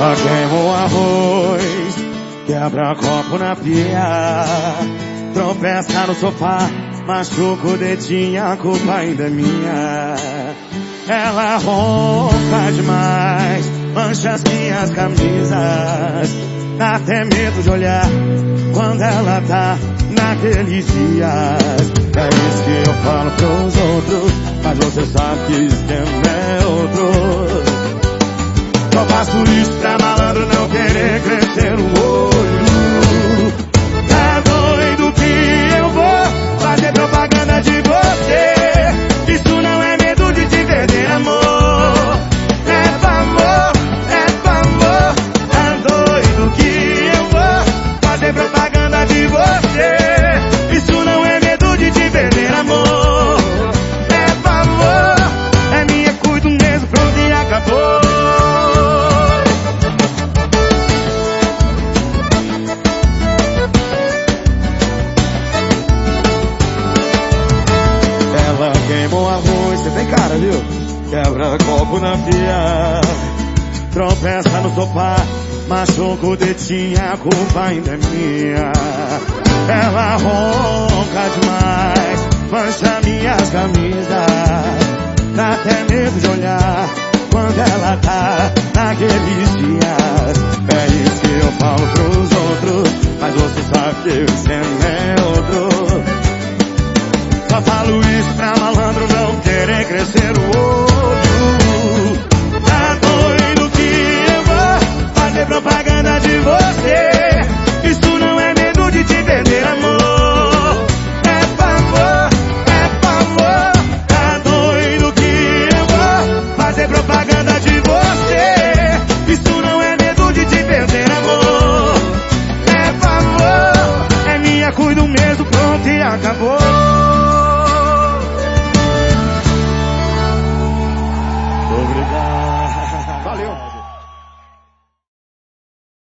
Ela queima o arroz, quebra copo na pia, tropeça no sofá, machuca o dedinho, a culpa ainda é minha. Ela ronca demais, mancha as minhas camisas, dá até medo de olhar quando ela tá naqueles dias. É isso que eu falo pros outros, mas você sabe que and woe. Queima o arroz, você tem cara, viu? Quebra copo na pia, tropeça no sofá, machuca o dedinho, a culpa ainda é minha. Ela ronca demais, mancha minhas camisas, dá até medo de olhar quando ela tá naqueles dias. É isso que eu falo pros outros, mas você sabe que o esquema é outro. Só falo acabou. Obrigado. Valeu.